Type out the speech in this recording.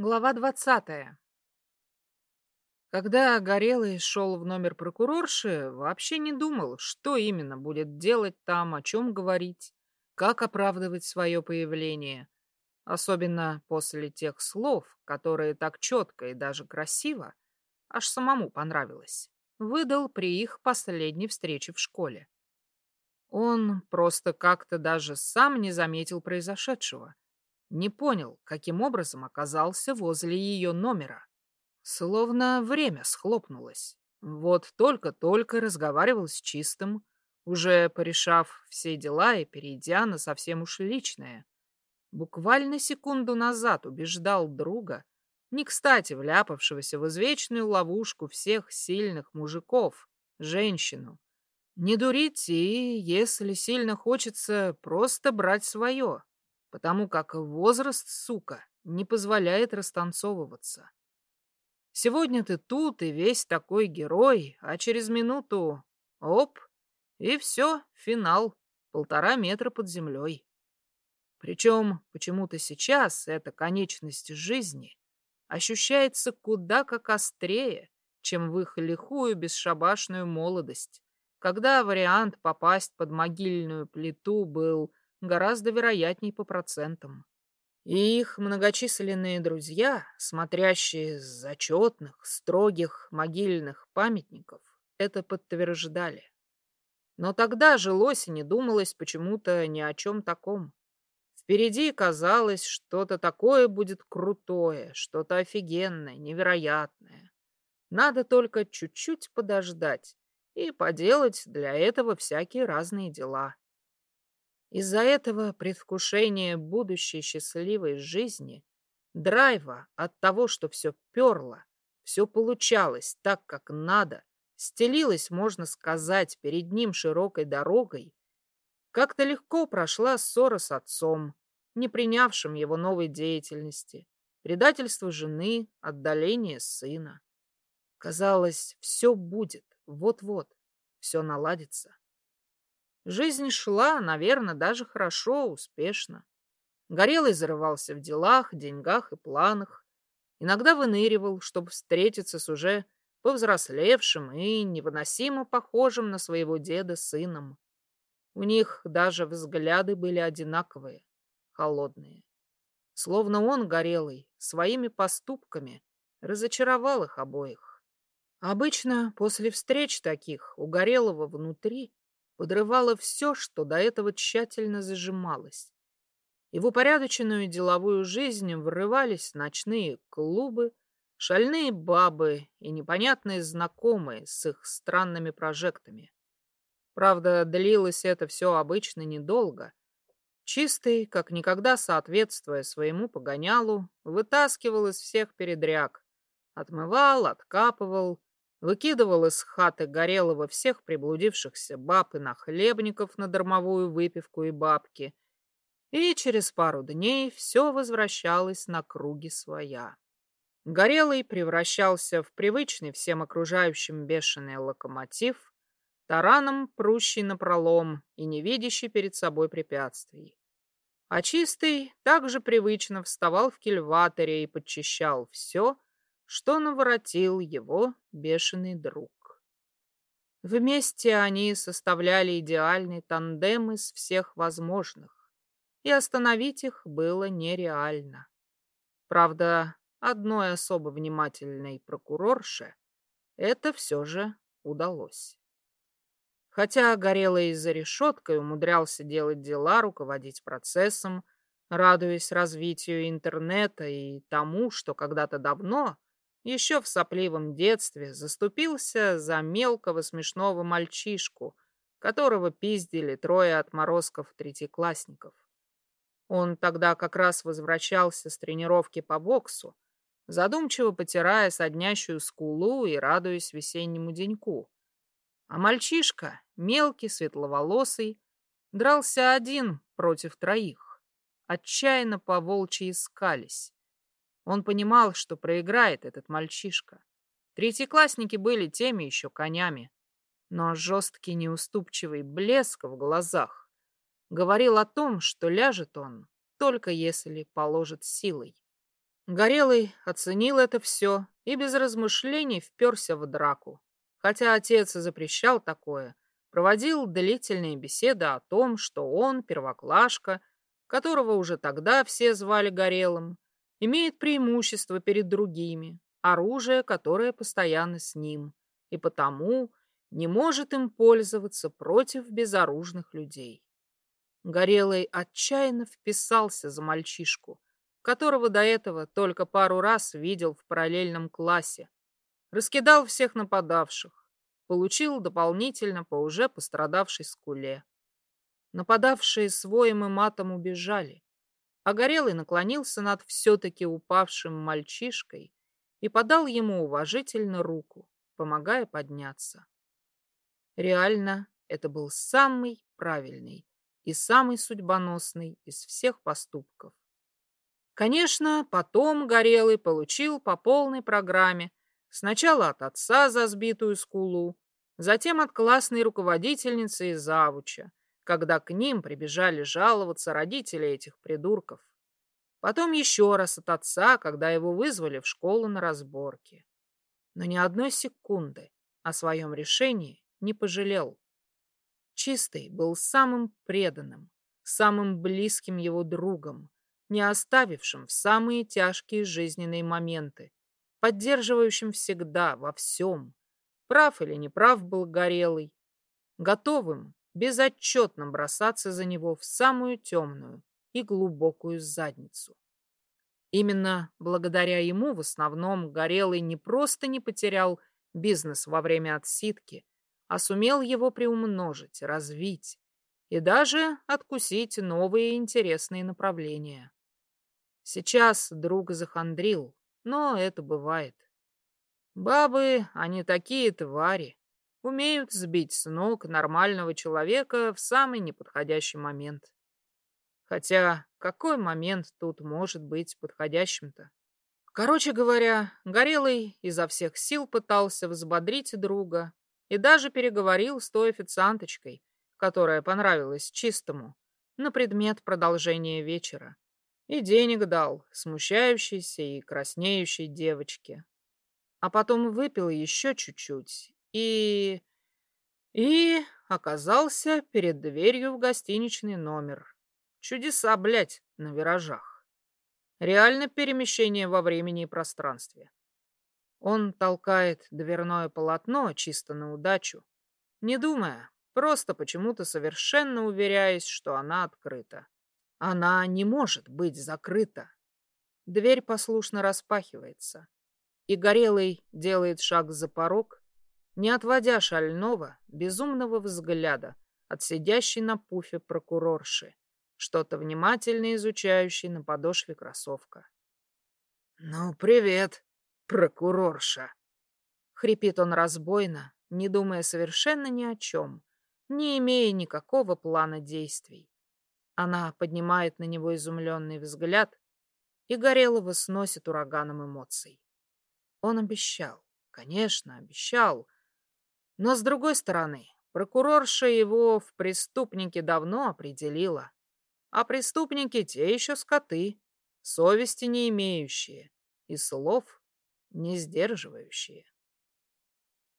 Глава двадцатая. Когда Горелый шел в номер прокурорши, вообще не думал, что именно будет делать там, о чем говорить, как оправдывать свое появление. Особенно после тех слов, которые так четко и даже красиво, аж самому понравилось, выдал при их последней встрече в школе. Он просто как-то даже сам не заметил произошедшего не понял, каким образом оказался возле ее номера. Словно время схлопнулось. Вот только-только разговаривал с чистым, уже порешав все дела и перейдя на совсем уж личное. Буквально секунду назад убеждал друга, не кстати вляпавшегося в извечную ловушку всех сильных мужиков, женщину. Не дурить и, если сильно хочется, просто брать свое потому как возраст, сука, не позволяет растанцовываться. Сегодня ты тут и весь такой герой, а через минуту — оп, и все, финал, полтора метра под землей. Причем почему-то сейчас эта конечность жизни ощущается куда как острее, чем в их лихую бесшабашную молодость, когда вариант попасть под могильную плиту был гораздо вероятней по процентам. И их многочисленные друзья, смотрящие с зачетных, строгих могильных памятников, это подтверждали. Но тогда жилось и не думалось почему-то ни о чем таком. Впереди казалось, что-то такое будет крутое, что-то офигенное, невероятное. Надо только чуть-чуть подождать и поделать для этого всякие разные дела. Из-за этого предвкушения будущей счастливой жизни, драйва от того, что все перло, все получалось так, как надо, стелилось, можно сказать, перед ним широкой дорогой, как-то легко прошла ссора с отцом, не принявшим его новой деятельности, предательство жены, отдаление сына. Казалось, все будет, вот-вот, все наладится. Жизнь шла, наверное, даже хорошо, успешно. Горелый зарывался в делах, деньгах и планах. Иногда выныривал, чтобы встретиться с уже повзрослевшим и невыносимо похожим на своего деда сыном. У них даже взгляды были одинаковые, холодные. Словно он, Горелый, своими поступками разочаровал их обоих. Обычно после встреч таких у Горелого внутри подрывало все, что до этого тщательно зажималось. И в упорядоченную деловую жизнь врывались ночные клубы, шальные бабы и непонятные знакомые с их странными прожектами. Правда, длилось это все обычно недолго. Чистый, как никогда соответствуя своему погонялу, вытаскивал из всех передряг, отмывал, откапывал, Выкидывал из хаты Горелого всех приблудившихся баб и нахлебников на дармовую выпивку и бабки. И через пару дней все возвращалось на круги своя. Горелый превращался в привычный всем окружающим бешеный локомотив, тараном прущий напролом и не видящий перед собой препятствий. А чистый также привычно вставал в кильваторе и подчищал все, что наворотил его бешеный друг. Вместе они составляли идеальный тандем из всех возможных, и остановить их было нереально. Правда, одной особо внимательной прокурорше это все же удалось. Хотя Горелый за решеткой умудрялся делать дела, руководить процессом, радуясь развитию интернета и тому, что когда-то давно еще в сопливом детстве заступился за мелкого смешного мальчишку, которого пиздили трое отморозков-третьеклассников. Он тогда как раз возвращался с тренировки по боксу, задумчиво потирая соднящую скулу и радуясь весеннему деньку. А мальчишка, мелкий, светловолосый, дрался один против троих. Отчаянно по волчьи искались. Он понимал, что проиграет этот мальчишка. Третьеклассники были теми еще конями, но жесткий неуступчивый блеск в глазах говорил о том, что ляжет он, только если положит силой. Горелый оценил это все и без размышлений вперся в драку. Хотя отец и запрещал такое, проводил длительные беседы о том, что он, первоклашка, которого уже тогда все звали Горелым, имеет преимущество перед другими, оружие, которое постоянно с ним, и потому не может им пользоваться против безоружных людей. Горелый отчаянно вписался за мальчишку, которого до этого только пару раз видел в параллельном классе, раскидал всех нападавших, получил дополнительно по уже пострадавшей скуле. Нападавшие своим и матом убежали, а Горелый наклонился над все-таки упавшим мальчишкой и подал ему уважительно руку, помогая подняться. Реально, это был самый правильный и самый судьбоносный из всех поступков. Конечно, потом Горелый получил по полной программе сначала от отца за сбитую скулу, затем от классной руководительницы и завуча, когда к ним прибежали жаловаться родители этих придурков. Потом еще раз от отца, когда его вызвали в школу на разборки. Но ни одной секунды о своем решении не пожалел. Чистый был самым преданным, самым близким его другом, не оставившим в самые тяжкие жизненные моменты, поддерживающим всегда во всем, прав или неправ был Горелый, готовым безотчетно бросаться за него в самую темную и глубокую задницу. Именно благодаря ему в основном Горелый не просто не потерял бизнес во время отсидки, а сумел его приумножить, развить и даже откусить новые интересные направления. Сейчас друг захандрил, но это бывает. Бабы, они такие твари, умеют сбить с ног нормального человека в самый неподходящий момент. Хотя какой момент тут может быть подходящим-то? Короче говоря, Горелый изо всех сил пытался взбодрить друга, и даже переговорил с той официанточкой, которая понравилась чистому, на предмет продолжения вечера. И денег дал смущающейся и краснеющей девочке. А потом выпил еще чуть-чуть и... и оказался перед дверью в гостиничный номер. Чудеса, блядь, на виражах. Реально перемещение во времени и пространстве. Он толкает дверное полотно чисто на удачу, не думая, просто почему-то совершенно уверяясь, что она открыта. Она не может быть закрыта. Дверь послушно распахивается, и Горелый делает шаг за порог, не отводя шального, безумного взгляда от сидящей на пуфе прокурорши, что-то внимательно изучающей на подошве кроссовка. «Ну, привет!» прокурорша. Хрипит он разбойно, не думая совершенно ни о чем, не имея никакого плана действий. Она поднимает на него изумленный взгляд, и Горелого сносит ураганом эмоций. Он обещал, конечно, обещал, но, с другой стороны, прокурорша его в преступнике давно определила, а преступники те еще скоты, совести не имеющие и слов не сдерживающие.